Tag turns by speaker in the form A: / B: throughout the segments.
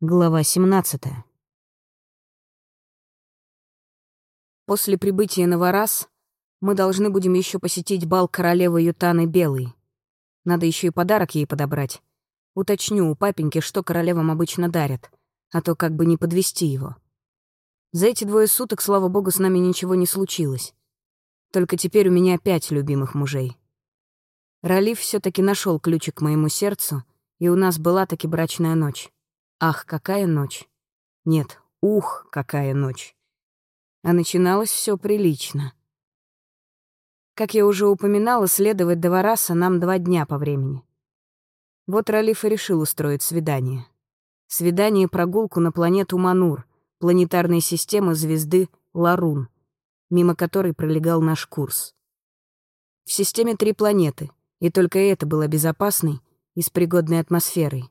A: Глава 17. После прибытия на Варас мы должны будем еще посетить бал королевы Ютаны Белой. Надо еще и подарок ей подобрать. Уточню у папеньки, что королевам обычно дарят, а то как бы не подвести его. За эти двое суток, слава богу, с нами ничего не случилось. Только теперь у меня пять любимых мужей. Ралиф все таки нашел ключик к моему сердцу, и у нас была таки брачная ночь. Ах, какая ночь. Нет, ух, какая ночь. А начиналось все прилично. Как я уже упоминала, следовать до Вараса нам два дня по времени. Вот Ралиф и решил устроить свидание. Свидание-прогулку на планету Манур, планетарной системы звезды Ларун, мимо которой пролегал наш курс. В системе три планеты, и только это было безопасной и с пригодной атмосферой.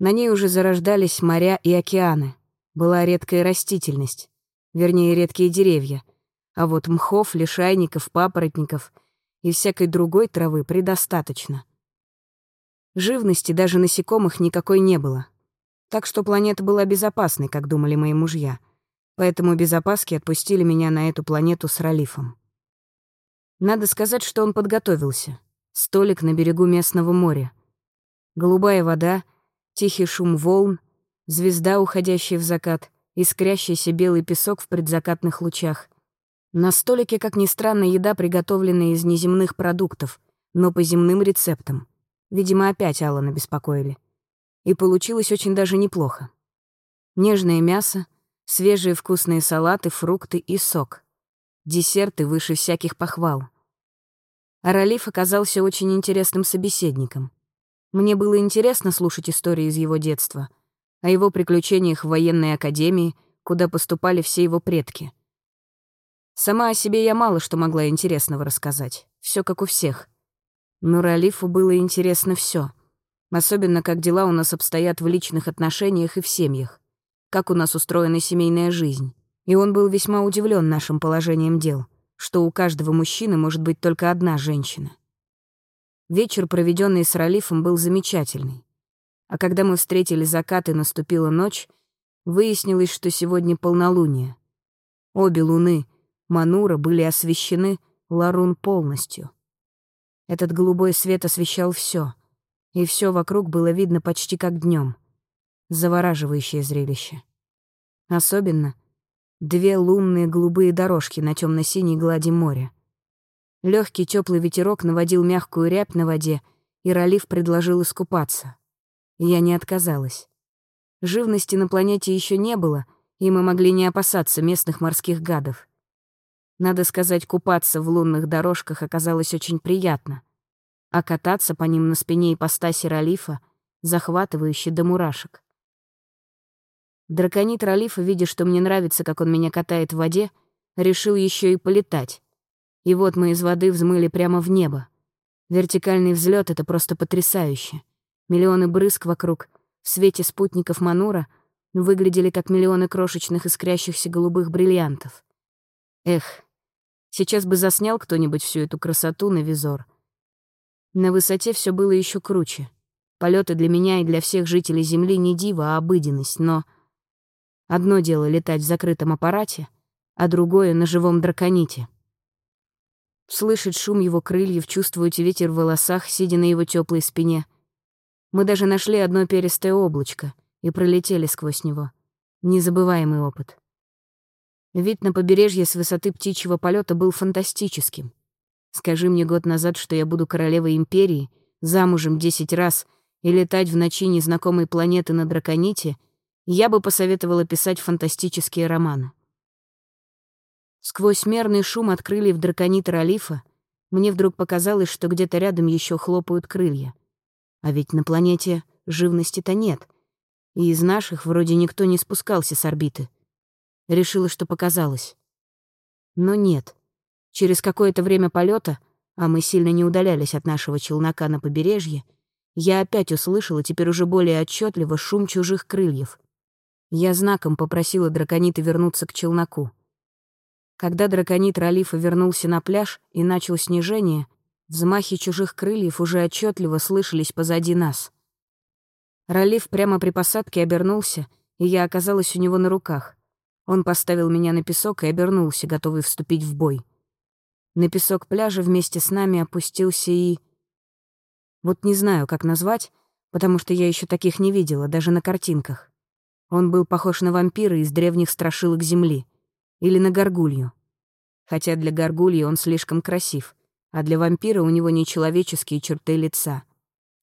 A: На ней уже зарождались моря и океаны. Была редкая растительность, вернее, редкие деревья. А вот мхов, лишайников, папоротников и всякой другой травы предостаточно. Живности, даже насекомых, никакой не было. Так что планета была безопасной, как думали мои мужья. Поэтому без опаски отпустили меня на эту планету с Ралифом. Надо сказать, что он подготовился. Столик на берегу местного моря. Голубая вода — Тихий шум волн, звезда, уходящая в закат, искрящийся белый песок в предзакатных лучах. На столике, как ни странно, еда, приготовленная из неземных продуктов, но по земным рецептам. Видимо, опять Алана беспокоили. И получилось очень даже неплохо. Нежное мясо, свежие вкусные салаты, фрукты и сок. Десерты выше всяких похвал. Аралиф оказался очень интересным собеседником. Мне было интересно слушать истории из его детства, о его приключениях в военной академии, куда поступали все его предки. Сама о себе я мало что могла интересного рассказать, все как у всех. Но Ралифу было интересно все, особенно как дела у нас обстоят в личных отношениях и в семьях, как у нас устроена семейная жизнь. И он был весьма удивлен нашим положением дел, что у каждого мужчины может быть только одна женщина. Вечер, проведенный с Ралифом, был замечательный. А когда мы встретили закат и наступила ночь, выяснилось, что сегодня полнолуние. Обе луны Манура были освещены Ларун полностью. Этот голубой свет освещал все, и все вокруг было видно почти как днем. Завораживающее зрелище. Особенно две лунные голубые дорожки на темно синей глади моря — Легкий теплый ветерок наводил мягкую рябь на воде, и Ралиф предложил искупаться. Я не отказалась. Живности на планете еще не было, и мы могли не опасаться местных морских гадов. Надо сказать, купаться в лунных дорожках оказалось очень приятно, а кататься по ним на спине ипостаси Ралифа захватывающе до мурашек. Драконит Ралифа, видя, что мне нравится, как он меня катает в воде, решил еще и полетать. И вот мы из воды взмыли прямо в небо. Вертикальный взлет это просто потрясающе. Миллионы брызг вокруг, в свете спутников Манура, выглядели как миллионы крошечных искрящихся голубых бриллиантов. Эх, сейчас бы заснял кто-нибудь всю эту красоту на визор. На высоте все было еще круче. Полеты для меня и для всех жителей Земли не диво, а обыденность, но... Одно дело летать в закрытом аппарате, а другое — на живом драконите — слышать шум его крыльев, чувствовать ветер в волосах, сидя на его теплой спине. Мы даже нашли одно перистое облачко и пролетели сквозь него. Незабываемый опыт. Вид на побережье с высоты птичьего полета был фантастическим. Скажи мне год назад, что я буду королевой империи, замужем десять раз и летать в ночи незнакомой планеты на драконите, я бы посоветовала писать фантастические романы. Сквозь мерный шум от крыльев драконита Ралифа мне вдруг показалось, что где-то рядом еще хлопают крылья. А ведь на планете живности-то нет, и из наших вроде никто не спускался с орбиты. Решила, что показалось. Но нет. Через какое-то время полета, а мы сильно не удалялись от нашего челнока на побережье, я опять услышала теперь уже более отчетливо шум чужих крыльев. Я знаком попросила драконита вернуться к челноку. Когда драконит Ралифа вернулся на пляж и начал снижение, взмахи чужих крыльев уже отчетливо слышались позади нас. Ралиф прямо при посадке обернулся, и я оказалась у него на руках. Он поставил меня на песок и обернулся, готовый вступить в бой. На песок пляжа вместе с нами опустился и... Вот не знаю, как назвать, потому что я еще таких не видела, даже на картинках. Он был похож на вампира из древних страшилок Земли. Или на горгулью. Хотя для горгульи он слишком красив, а для вампира у него нечеловеческие черты лица.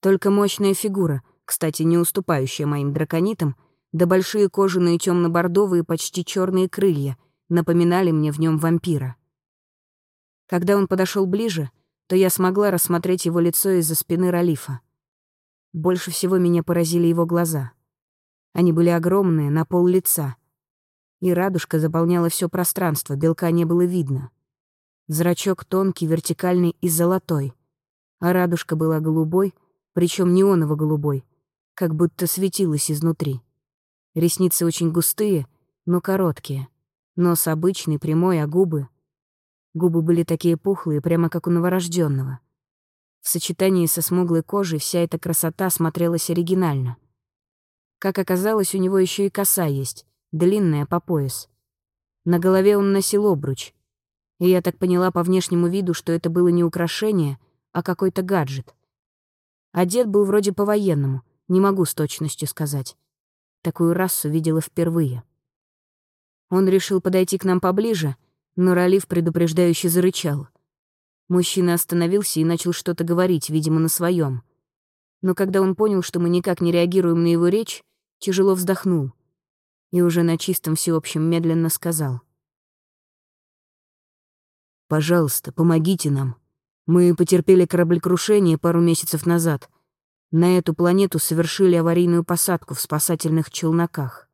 A: Только мощная фигура, кстати, не уступающая моим драконитам, да большие кожаные темно бордовые почти черные крылья напоминали мне в нем вампира. Когда он подошел ближе, то я смогла рассмотреть его лицо из-за спины Ралифа. Больше всего меня поразили его глаза. Они были огромные, на пол лица. И радужка заполняла все пространство, белка не было видно. Зрачок тонкий, вертикальный и золотой. А радужка была голубой, причем неоново-голубой, как будто светилась изнутри. Ресницы очень густые, но короткие. Нос обычный, прямой, а губы... Губы были такие пухлые, прямо как у новорожденного. В сочетании со смуглой кожей вся эта красота смотрелась оригинально. Как оказалось, у него еще и коса есть, длинная по пояс. На голове он носил обруч, и я так поняла по внешнему виду, что это было не украшение, а какой-то гаджет. Одет был вроде по-военному, не могу с точностью сказать. Такую расу видела впервые. Он решил подойти к нам поближе, но Ралиф предупреждающе зарычал. Мужчина остановился и начал что-то говорить, видимо, на своем. Но когда он понял, что мы никак не реагируем на его речь, тяжело вздохнул и уже на чистом всеобщем медленно сказал. Пожалуйста, помогите нам. Мы потерпели кораблекрушение пару месяцев назад. На эту планету совершили аварийную посадку в спасательных челноках.